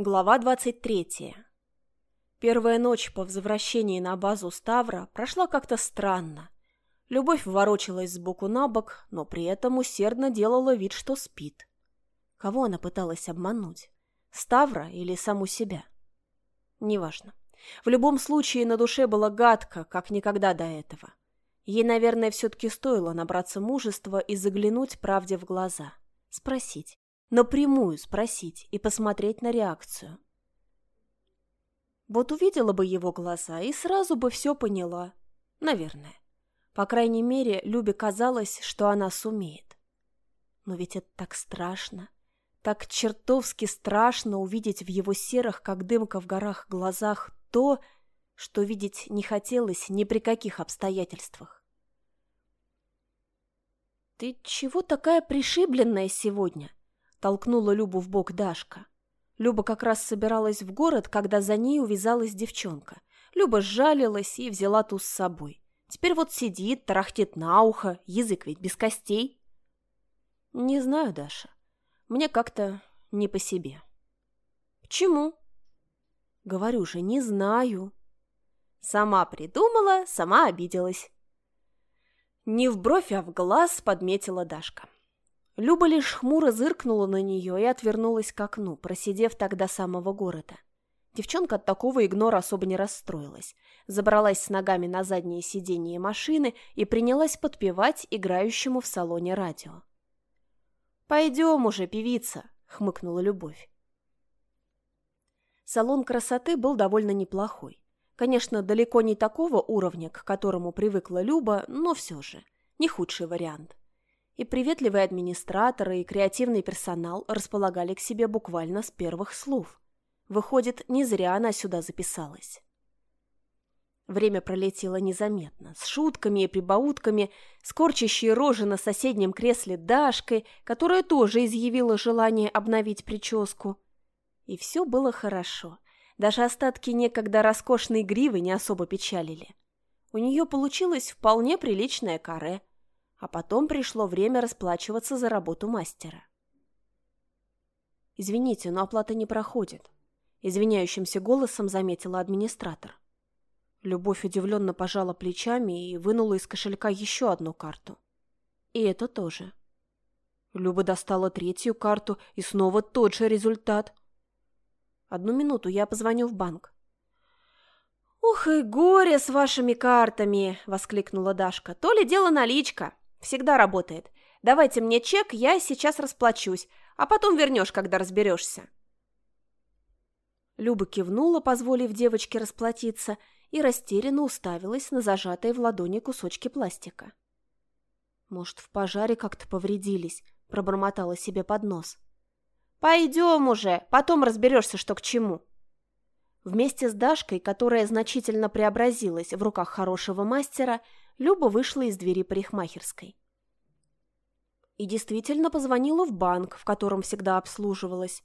Глава 23. Первая ночь по возвращении на базу Ставра прошла как-то странно. Любовь ворочалась сбоку на бок, но при этом усердно делала вид, что спит. Кого она пыталась обмануть? Ставра или саму себя? Неважно. В любом случае на душе было гадко, как никогда до этого. Ей, наверное, все-таки стоило набраться мужества и заглянуть правде в глаза. Спросить напрямую спросить и посмотреть на реакцию. Вот увидела бы его глаза и сразу бы все поняла. Наверное. По крайней мере, Любе казалось, что она сумеет. Но ведь это так страшно. Так чертовски страшно увидеть в его серых, как дымка в горах, глазах то, что видеть не хотелось ни при каких обстоятельствах. «Ты чего такая пришибленная сегодня?» Толкнула Любу в бок Дашка. Люба как раз собиралась в город, когда за ней увязалась девчонка. Люба сжалилась и взяла ту с собой. Теперь вот сидит, тарахтит на ухо, язык ведь без костей. Не знаю, Даша. Мне как-то не по себе. Почему? Говорю же, не знаю. Сама придумала, сама обиделась. Не в бровь, а в глаз подметила Дашка. Люба лишь хмуро зыркнула на нее и отвернулась к окну, просидев так до самого города. Девчонка от такого игнора особо не расстроилась. Забралась с ногами на заднее сиденье машины и принялась подпевать играющему в салоне радио. «Пойдем уже, певица!» — хмыкнула Любовь. Салон красоты был довольно неплохой. Конечно, далеко не такого уровня, к которому привыкла Люба, но все же. Не худший вариант и приветливые администраторы, и креативный персонал располагали к себе буквально с первых слов. Выходит, не зря она сюда записалась. Время пролетело незаметно, с шутками и прибаутками, скорчащей рожи на соседнем кресле Дашкой, которая тоже изъявила желание обновить прическу. И все было хорошо. Даже остатки некогда роскошной гривы не особо печалили. У нее получилось вполне приличное каре – а потом пришло время расплачиваться за работу мастера. «Извините, но оплата не проходит», — извиняющимся голосом заметила администратор. Любовь удивленно пожала плечами и вынула из кошелька еще одну карту. И это тоже. Люба достала третью карту, и снова тот же результат. «Одну минуту, я позвоню в банк». «Ух и горе с вашими картами!» — воскликнула Дашка. «То ли дело наличка. Всегда работает. Давайте мне чек, я сейчас расплачусь, а потом вернешь, когда разберешься. Люба кивнула, позволив девочке расплатиться, и растерянно уставилась на зажатые в ладони кусочки пластика. «Может, в пожаре как-то повредились?» – пробормотала себе под нос. «Пойдем уже, потом разберешься, что к чему». Вместе с Дашкой, которая значительно преобразилась в руках хорошего мастера, Люба вышла из двери парикмахерской. И действительно позвонила в банк, в котором всегда обслуживалась.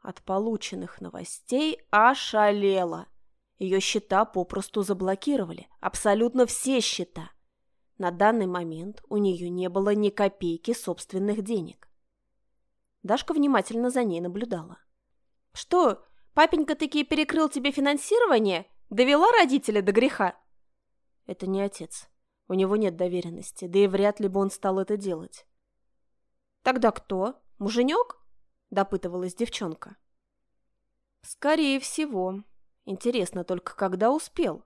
От полученных новостей ошалела. Ее счета попросту заблокировали. Абсолютно все счета. На данный момент у нее не было ни копейки собственных денег. Дашка внимательно за ней наблюдала. «Что, папенька таки перекрыл тебе финансирование? Довела родителя до греха?» Это не отец. У него нет доверенности, да и вряд ли бы он стал это делать. «Тогда кто? Муженек?» – допытывалась девчонка. «Скорее всего. Интересно только, когда успел?»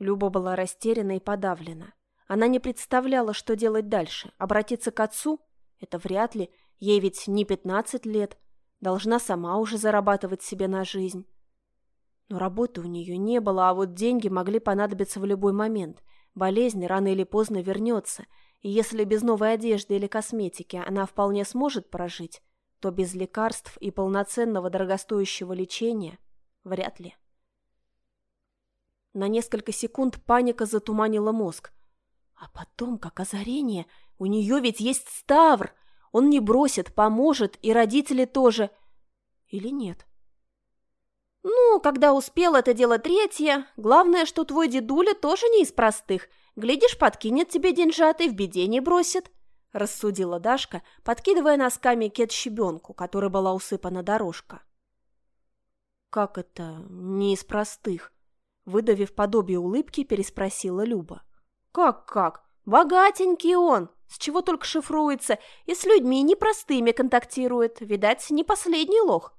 Люба была растеряна и подавлена. Она не представляла, что делать дальше. Обратиться к отцу? Это вряд ли. Ей ведь не пятнадцать лет. Должна сама уже зарабатывать себе на жизнь. Но работы у нее не было, а вот деньги могли понадобиться в любой момент. Болезнь рано или поздно вернется, и если без новой одежды или косметики она вполне сможет прожить, то без лекарств и полноценного дорогостоящего лечения вряд ли. На несколько секунд паника затуманила мозг. А потом, как озарение, у нее ведь есть Ставр! Он не бросит, поможет, и родители тоже. Или нет? «Ну, когда успел, это дело третье. Главное, что твой дедуля тоже не из простых. Глядишь, подкинет тебе деньжат и в беде не бросит», – рассудила Дашка, подкидывая носками кет-щебенку, которой была усыпана дорожка. Как это не из простых? Выдавив подобие улыбки, переспросила Люба. Как-как? Богатенький он! С чего только шифруется и с людьми непростыми контактирует. Видать, не последний лох.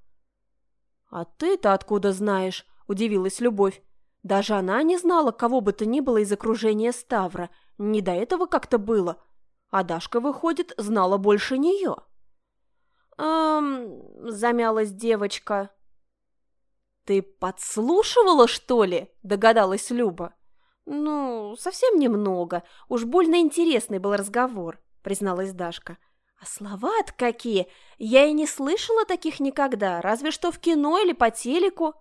«А ты-то откуда знаешь?» – удивилась Любовь. Даже она не знала, кого бы то ни было из окружения Ставра. Не до этого как-то было. А Дашка, выходит, знала больше нее. «Эм...» – замялась девочка. «Ты подслушивала, что ли?» – догадалась Люба. «Ну, совсем немного. Уж больно интересный был разговор», – призналась Дашка. «А слова-то какие! Я и не слышала таких никогда, разве что в кино или по телеку.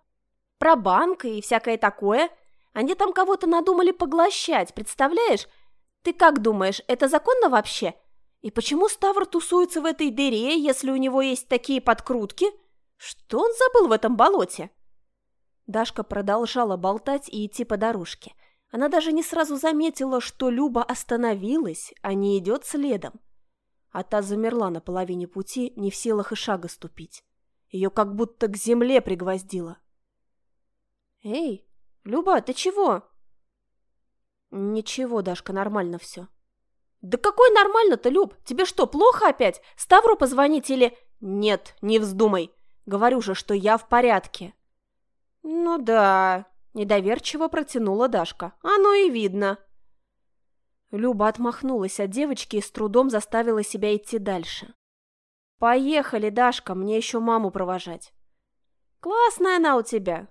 Про банк и всякое такое. Они там кого-то надумали поглощать, представляешь? Ты как думаешь, это законно вообще? И почему Ставр тусуется в этой дыре, если у него есть такие подкрутки? Что он забыл в этом болоте?» Дашка продолжала болтать и идти по дорожке. Она даже не сразу заметила, что Люба остановилась, а не идет следом а та замерла на половине пути, не в силах и шага ступить. Ее как будто к земле пригвоздило. «Эй, Люба, ты чего?» «Ничего, Дашка, нормально все». «Да какой нормально-то, Люб? Тебе что, плохо опять? Ставру позвонить или...» «Нет, не вздумай. Говорю же, что я в порядке». «Ну да», – недоверчиво протянула Дашка. «Оно и видно». Люба отмахнулась от девочки и с трудом заставила себя идти дальше. «Поехали, Дашка, мне еще маму провожать». «Классная она у тебя».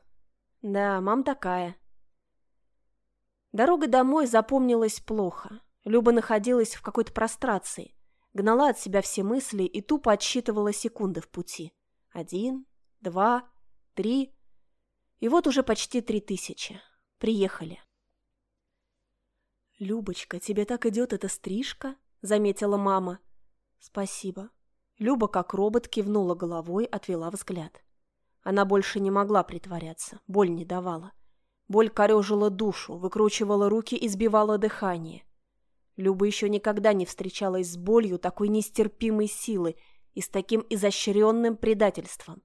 «Да, мам такая». Дорога домой запомнилась плохо. Люба находилась в какой-то прострации, гнала от себя все мысли и тупо отсчитывала секунды в пути. Один, два, три. И вот уже почти три тысячи. Приехали. «Любочка, тебе так идет эта стрижка?» – заметила мама. «Спасибо». Люба, как робот, кивнула головой, отвела взгляд. Она больше не могла притворяться, боль не давала. Боль корежила душу, выкручивала руки и сбивала дыхание. Люба еще никогда не встречалась с болью такой нестерпимой силы и с таким изощренным предательством.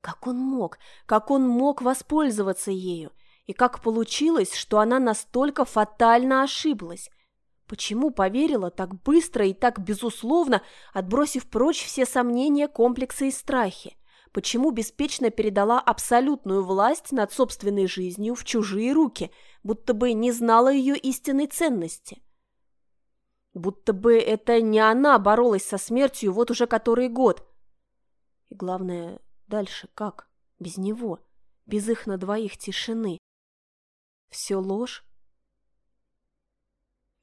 Как он мог? Как он мог воспользоваться ею? И как получилось, что она настолько фатально ошиблась? Почему поверила так быстро и так безусловно, отбросив прочь все сомнения, комплексы и страхи? Почему беспечно передала абсолютную власть над собственной жизнью в чужие руки, будто бы не знала ее истинной ценности? Будто бы это не она боролась со смертью вот уже который год. И главное, дальше как? Без него, без их на двоих тишины. Все ложь?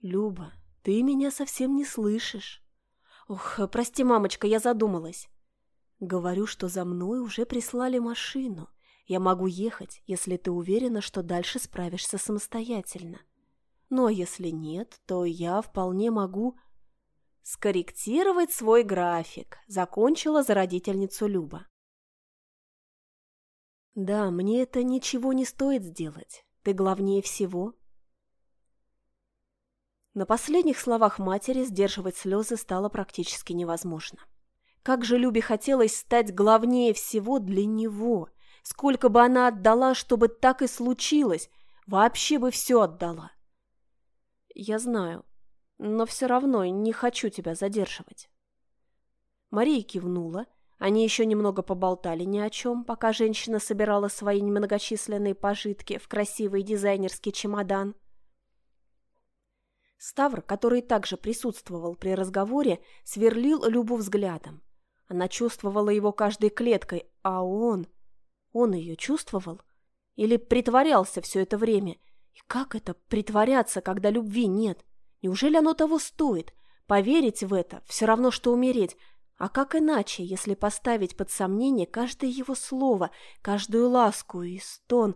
Люба, ты меня совсем не слышишь. Ох, прости, мамочка, я задумалась. Говорю, что за мной уже прислали машину. Я могу ехать, если ты уверена, что дальше справишься самостоятельно. А если нет, то я вполне могу скорректировать свой график, закончила за родительницу Люба. Да, мне это ничего не стоит сделать. Ты главнее всего. На последних словах матери сдерживать слезы стало практически невозможно. Как же Любе хотелось стать главнее всего для него. Сколько бы она отдала, чтобы так и случилось. Вообще бы все отдала. Я знаю, но все равно не хочу тебя задерживать. Мария кивнула, они еще немного поболтали ни о чем, пока женщина собирала свои немногочисленные пожитки в красивый дизайнерский чемодан. Ставр, который также присутствовал при разговоре, сверлил Любу взглядом. Она чувствовала его каждой клеткой, а он... Он ее чувствовал? Или притворялся все это время? И как это притворяться, когда любви нет? Неужели оно того стоит? Поверить в это все равно, что умереть, а как иначе, если поставить под сомнение каждое его слово, каждую ласку и стон?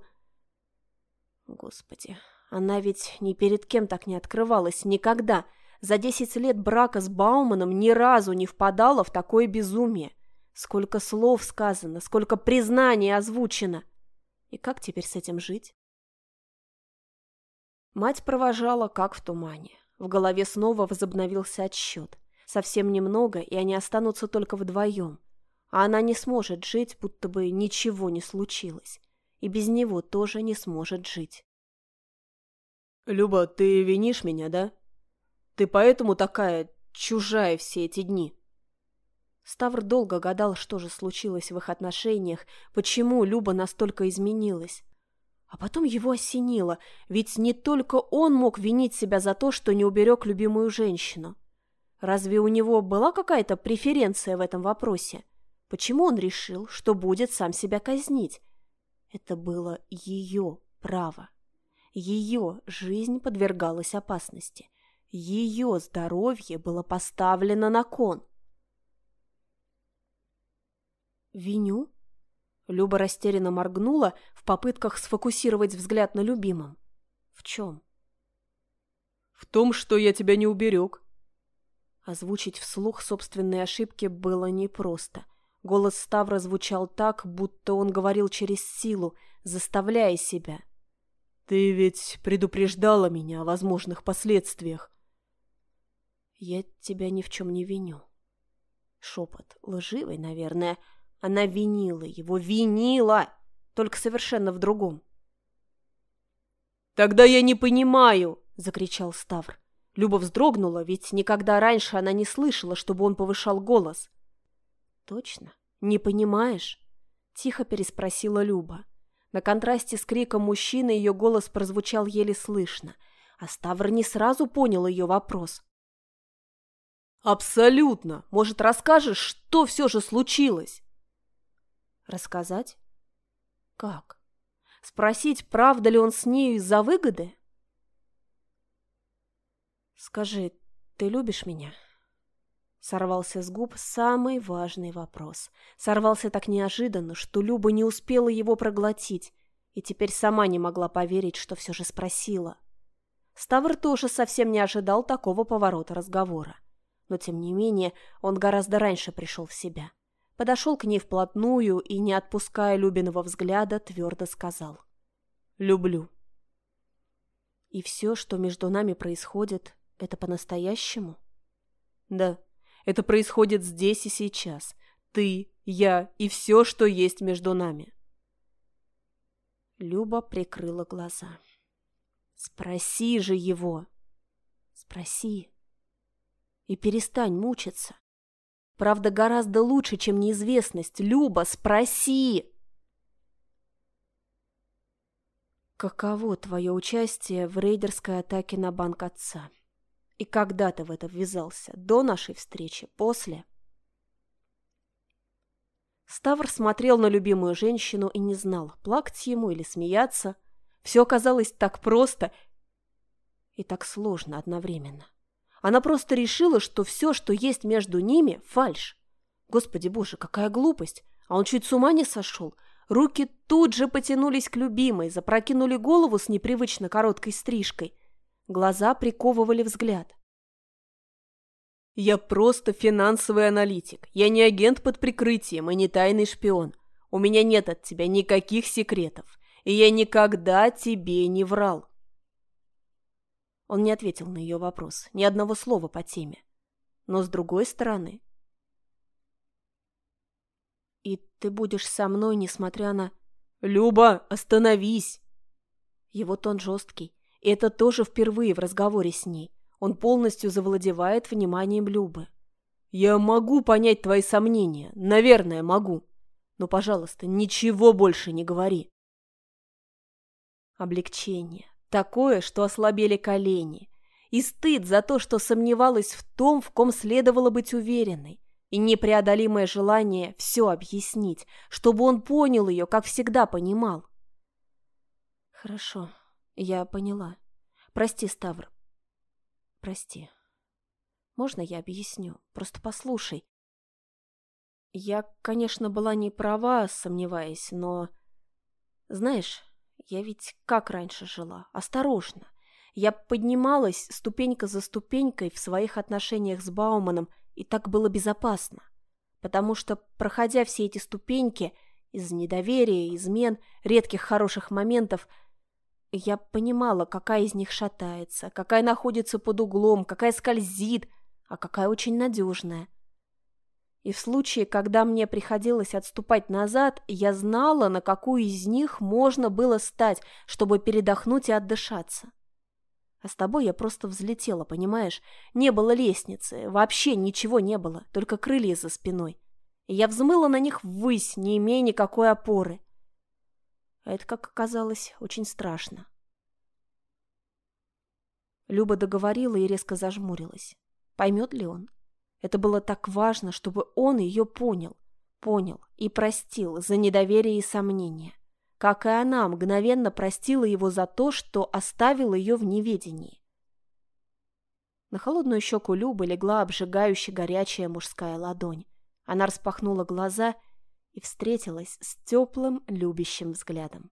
Господи, она ведь ни перед кем так не открывалась, никогда. За десять лет брака с Бауманом ни разу не впадала в такое безумие. Сколько слов сказано, сколько признаний озвучено. И как теперь с этим жить? Мать провожала, как в тумане. В голове снова возобновился отсчет. Совсем немного, и они останутся только вдвоем. А она не сможет жить, будто бы ничего не случилось. И без него тоже не сможет жить. «Люба, ты винишь меня, да? Ты поэтому такая чужая все эти дни?» Ставр долго гадал, что же случилось в их отношениях, почему Люба настолько изменилась. А потом его осенило, ведь не только он мог винить себя за то, что не уберег любимую женщину. Разве у него была какая-то преференция в этом вопросе? Почему он решил, что будет сам себя казнить? Это было ее право. Ее жизнь подвергалась опасности. Ее здоровье было поставлено на кон. «Виню?» Люба растерянно моргнула в попытках сфокусировать взгляд на любимом. «В чем?» «В том, что я тебя не уберег». Озвучить вслух собственные ошибки было непросто. Голос Ставра звучал так, будто он говорил через силу, заставляя себя – ты ведь предупреждала меня о возможных последствиях. Я тебя ни в чем не виню. Шепот, лживый, наверное. Она винила его, винила, только совершенно в другом. «Тогда я не понимаю!» — закричал Ставр. Люба вздрогнула, ведь никогда раньше она не слышала, чтобы он повышал голос. «Точно? Не понимаешь?» — тихо переспросила Люба. На контрасте с криком мужчины ее голос прозвучал еле слышно, а Ставр не сразу понял ее вопрос. «Абсолютно! Может, расскажешь, что все же случилось?» «Рассказать? Как? Спросить, правда ли он с нею из-за выгоды?» «Скажи, ты любишь меня?» Сорвался с губ самый важный вопрос. Сорвался так неожиданно, что Люба не успела его проглотить, и теперь сама не могла поверить, что все же спросила. Ставр тоже совсем не ожидал такого поворота разговора. Но, тем не менее, он гораздо раньше пришел в себя. Подошел к ней вплотную и, не отпуская Любиного взгляда, твердо сказал. «Люблю». «И все, что между нами происходит, это по-настоящему?» «Да», это происходит здесь и сейчас. Ты, я и все, что есть между нами. Люба прикрыла глаза. Спроси же его. Спроси. И перестань мучиться. Правда, гораздо лучше, чем неизвестность. Люба, спроси! Каково твое участие в рейдерской атаке на банк отца? И когда ты в это ввязался? До нашей встречи? После? Ставр смотрел на любимую женщину и не знал, плакать ему или смеяться. Все казалось так просто и так сложно одновременно. Она просто решила, что все, что есть между ними, фальшь. Господи боже, какая глупость! А он чуть с ума не сошел. Руки тут же потянулись к любимой, запрокинули голову с непривычно короткой стрижкой – Глаза приковывали взгляд. «Я просто финансовый аналитик. Я не агент под прикрытием и не тайный шпион. У меня нет от тебя никаких секретов, и я никогда тебе не врал». Он не ответил на ее вопрос, ни одного слова по теме. Но с другой стороны... «И ты будешь со мной, несмотря на...» «Люба, остановись!» Его тон жесткий, это тоже впервые в разговоре с ней. Он полностью завладевает вниманием Любы. «Я могу понять твои сомнения. Наверное, могу. Но, пожалуйста, ничего больше не говори». Облегчение. Такое, что ослабели колени. И стыд за то, что сомневалась в том, в ком следовало быть уверенной. И непреодолимое желание все объяснить, чтобы он понял ее, как всегда понимал. «Хорошо», я поняла. Прости, Ставр. Прости. Можно я объясню? Просто послушай. Я, конечно, была не права, сомневаясь, но... Знаешь, я ведь как раньше жила? Осторожно. Я поднималась ступенька за ступенькой в своих отношениях с Бауманом, и так было безопасно. Потому что, проходя все эти ступеньки, из недоверия, измен, редких хороших моментов – я понимала, какая из них шатается, какая находится под углом, какая скользит, а какая очень надежная. И в случае, когда мне приходилось отступать назад, я знала, на какую из них можно было стать, чтобы передохнуть и отдышаться. А с тобой я просто взлетела, понимаешь? Не было лестницы, вообще ничего не было, только крылья за спиной. И я взмыла на них ввысь, не имея никакой опоры. А это, как оказалось, очень страшно. Люба договорила и резко зажмурилась. Поймет ли он? Это было так важно, чтобы он ее понял. Понял и простил за недоверие и сомнения как и она мгновенно простила его за то, что оставил ее в неведении. На холодную щеку Любы легла обжигающе горячая мужская ладонь. Она распахнула глаза и встретилась с теплым, любящим взглядом.